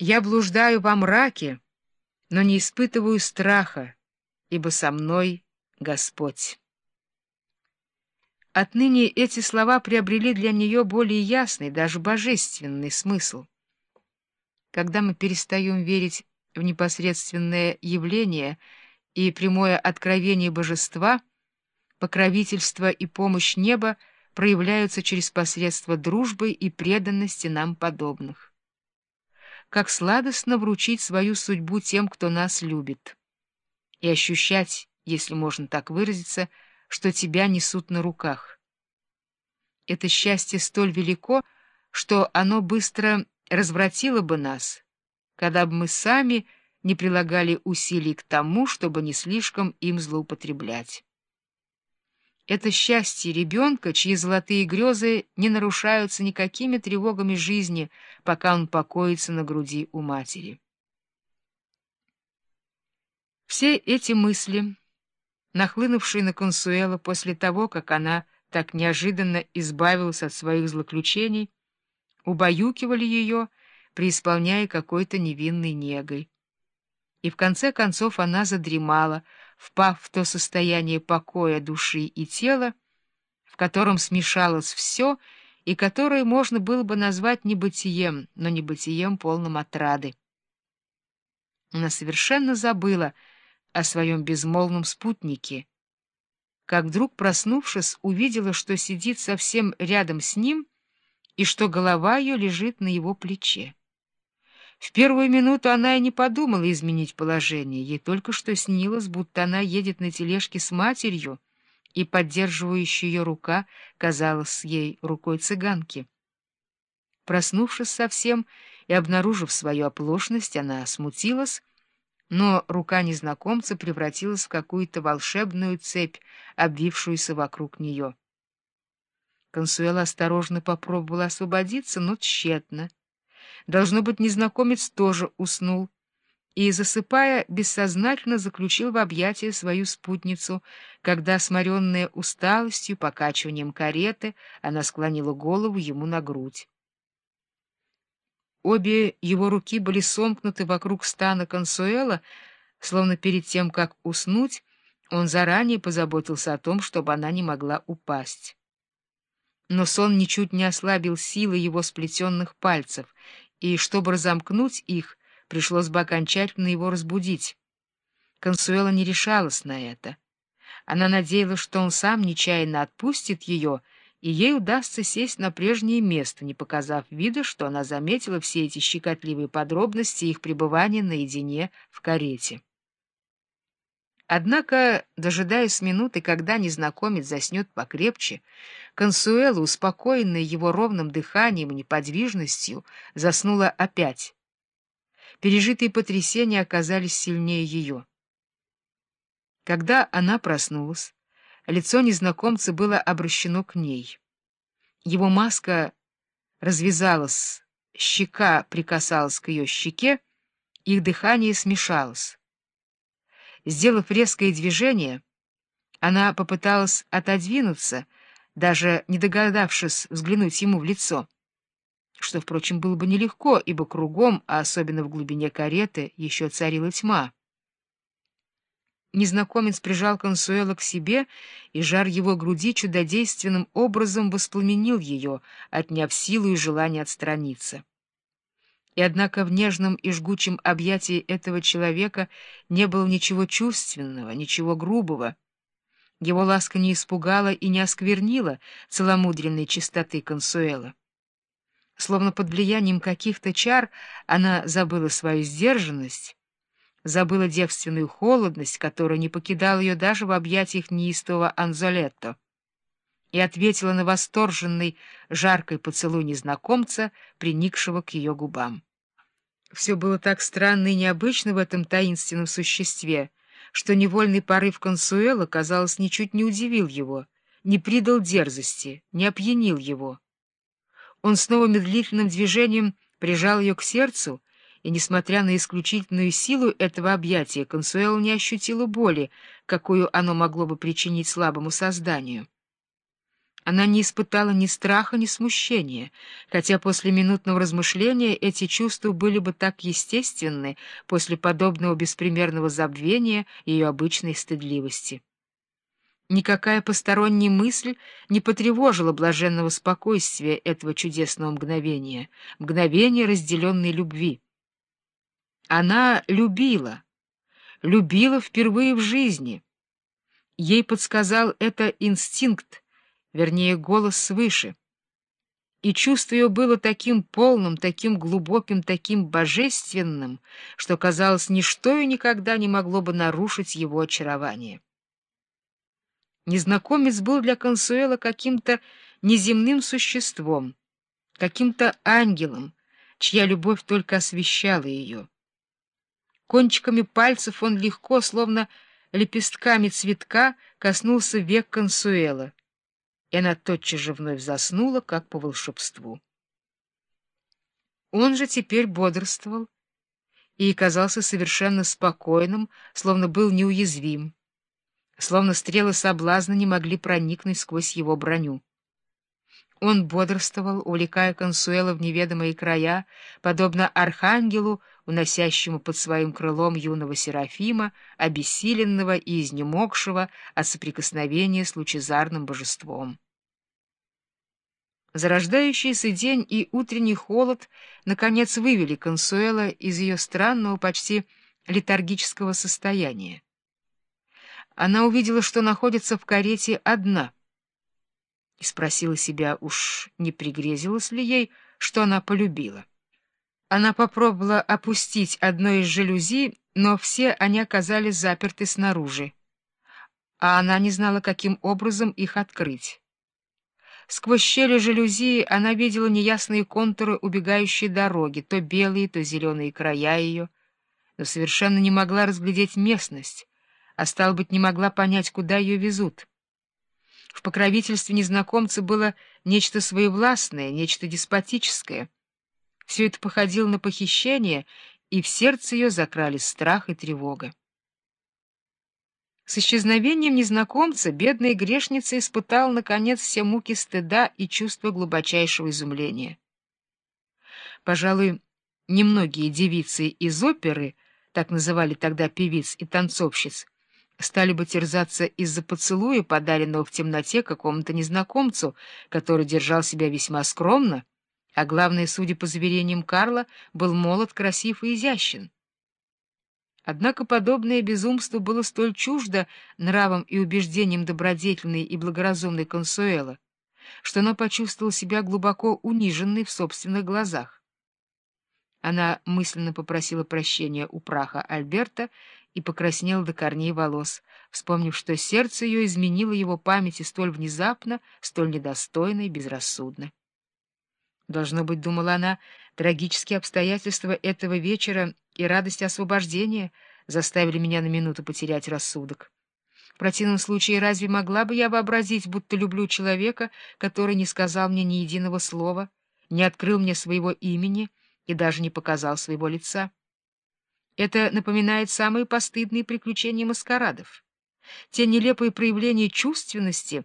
Я блуждаю во мраке, но не испытываю страха, ибо со мной Господь. Отныне эти слова приобрели для нее более ясный, даже божественный смысл. Когда мы перестаем верить в непосредственное явление и прямое откровение божества, покровительство и помощь неба проявляются через посредство дружбы и преданности нам подобных. Как сладостно вручить свою судьбу тем, кто нас любит, и ощущать, если можно так выразиться, что тебя несут на руках. Это счастье столь велико, что оно быстро развратило бы нас, когда бы мы сами не прилагали усилий к тому, чтобы не слишком им злоупотреблять. Это счастье ребенка, чьи золотые грезы не нарушаются никакими тревогами жизни, пока он покоится на груди у матери. Все эти мысли нахлынувшие на Консуэла после того, как она так неожиданно избавилась от своих злоключений, убаюкивали ее, преисполняя какой-то невинной негой. И в конце концов она задремала, впав в то состояние покоя души и тела, в котором смешалось все и которое можно было бы назвать небытием, но небытием полным отрады. Она совершенно забыла, о своем безмолвном спутнике, как вдруг, проснувшись, увидела, что сидит совсем рядом с ним и что голова ее лежит на его плече. В первую минуту она и не подумала изменить положение, ей только что снилось, будто она едет на тележке с матерью, и поддерживающая ее рука казалась ей рукой цыганки. Проснувшись совсем и обнаружив свою оплошность, она смутилась, но рука незнакомца превратилась в какую-то волшебную цепь, обвившуюся вокруг нее. Консуэла осторожно попробовала освободиться, но тщетно. Должно быть, незнакомец тоже уснул и, засыпая, бессознательно заключил в объятия свою спутницу, когда, сморенная усталостью, покачиванием кареты, она склонила голову ему на грудь. Обе его руки были сомкнуты вокруг стана Консуэла, словно перед тем, как уснуть, он заранее позаботился о том, чтобы она не могла упасть. Но сон ничуть не ослабил силы его сплетенных пальцев, и, чтобы разомкнуть их, пришлось бы окончательно его разбудить. Консуэла не решалась на это. Она надеялась, что он сам нечаянно отпустит ее — и ей удастся сесть на прежнее место, не показав вида, что она заметила все эти щекотливые подробности их пребывания наедине в карете. Однако, дожидаясь минуты, когда незнакомец заснет покрепче, Консуэла, успокоенная его ровным дыханием и неподвижностью, заснула опять. Пережитые потрясения оказались сильнее ее. Когда она проснулась, Лицо незнакомца было обращено к ней. Его маска развязалась, щека прикасалась к ее щеке, их дыхание смешалось. Сделав резкое движение, она попыталась отодвинуться, даже не догадавшись взглянуть ему в лицо, что, впрочем, было бы нелегко, ибо кругом, а особенно в глубине кареты, еще царила тьма. Незнакомец прижал Консуэла к себе, и жар его груди чудодейственным образом воспламенил ее, отняв силу и желание отстраниться. И однако в нежном и жгучем объятии этого человека не было ничего чувственного, ничего грубого. Его ласка не испугала и не осквернила целомудренной чистоты Консуэла. Словно под влиянием каких-то чар она забыла свою сдержанность, забыла девственную холодность, которая не покидала ее даже в объятиях неистового Анзолетто, и ответила на восторженный, жаркий поцелуй незнакомца, приникшего к ее губам. Все было так странно и необычно в этом таинственном существе, что невольный порыв Консуэла, казалось, ничуть не удивил его, не придал дерзости, не опьянил его. Он снова медлительным движением прижал ее к сердцу и, несмотря на исключительную силу этого объятия, Консуэла не ощутила боли, какую оно могло бы причинить слабому созданию. Она не испытала ни страха, ни смущения, хотя после минутного размышления эти чувства были бы так естественны после подобного беспримерного забвения ее обычной стыдливости. Никакая посторонняя мысль не потревожила блаженного спокойствия этого чудесного мгновения, мгновения разделенной любви. Она любила, любила впервые в жизни. Ей подсказал это инстинкт, вернее, голос свыше. И чувство ее было таким полным, таким глубоким, таким божественным, что, казалось, ничто и никогда не могло бы нарушить его очарование. Незнакомец был для Консуэла каким-то неземным существом, каким-то ангелом, чья любовь только освещала ее. Кончиками пальцев он легко, словно лепестками цветка, коснулся век Консуэла и она тотчас же вновь заснула, как по волшебству. Он же теперь бодрствовал и казался совершенно спокойным, словно был неуязвим, словно стрелы соблазна не могли проникнуть сквозь его броню. Он бодрствовал, увлекая Консуэла в неведомые края, подобно архангелу, уносящему под своим крылом юного Серафима, обессиленного и изнемогшего от соприкосновения с лучезарным божеством. Зарождающийся день и утренний холод наконец вывели Консуэла из ее странного, почти летаргического состояния. Она увидела, что находится в карете одна — и спросила себя, уж не пригрезилось ли ей, что она полюбила. Она попробовала опустить одно из жалюзи, но все они оказались заперты снаружи, а она не знала, каким образом их открыть. Сквозь щели жалюзи она видела неясные контуры убегающей дороги, то белые, то зеленые края ее, но совершенно не могла разглядеть местность, а, стало быть, не могла понять, куда ее везут. В покровительстве незнакомца было нечто своевластное, нечто деспотическое. Все это походило на похищение, и в сердце ее закрались страх и тревога. С исчезновением незнакомца бедная грешница испытала, наконец, все муки стыда и чувство глубочайшего изумления. Пожалуй, немногие девицы из оперы, так называли тогда певиц и танцовщиц, стали бы терзаться из-за поцелуя, подаренного в темноте какому-то незнакомцу, который держал себя весьма скромно, а главное, судя по заверениям Карла, был молод, красив и изящен. Однако подобное безумство было столь чуждо нравам и убеждениям добродетельной и благоразумной Консуэла, что она почувствовала себя глубоко униженной в собственных глазах. Она мысленно попросила прощения у праха Альберта и покраснела до корней волос, вспомнив, что сердце ее изменило его памяти столь внезапно, столь недостойно и безрассудно. Должно быть, думала она, трагические обстоятельства этого вечера и радость освобождения заставили меня на минуту потерять рассудок. В противном случае разве могла бы я вообразить, будто люблю человека, который не сказал мне ни единого слова, не открыл мне своего имени и даже не показал своего лица? Это напоминает самые постыдные приключения маскарадов. Те нелепые проявления чувственности,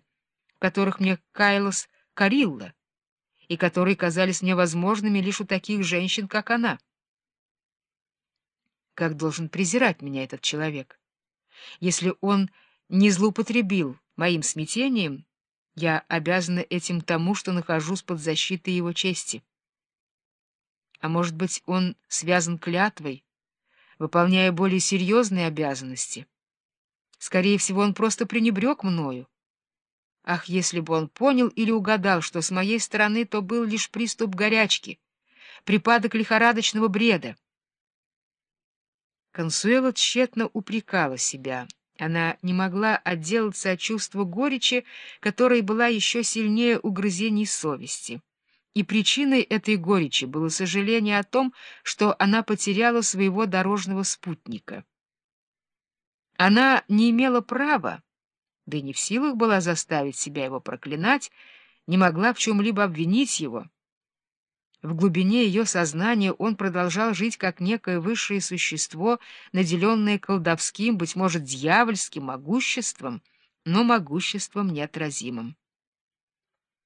которых мне каялась Карилла, и которые казались мне возможными лишь у таких женщин, как она. Как должен презирать меня этот человек? Если он не злоупотребил моим смятением, я обязана этим тому, что нахожусь под защитой его чести. А может быть, он связан клятвой, выполняя более серьезные обязанности. Скорее всего, он просто пренебрег мною. Ах, если бы он понял или угадал, что с моей стороны то был лишь приступ горячки, припадок лихорадочного бреда. Консуэла тщетно упрекала себя. Она не могла отделаться от чувства горечи, которое была еще сильнее угрызений совести. И причиной этой горечи было сожаление о том, что она потеряла своего дорожного спутника. Она не имела права, да и не в силах была заставить себя его проклинать, не могла в чем-либо обвинить его. В глубине ее сознания он продолжал жить как некое высшее существо, наделенное колдовским, быть может, дьявольским могуществом, но могуществом неотразимым.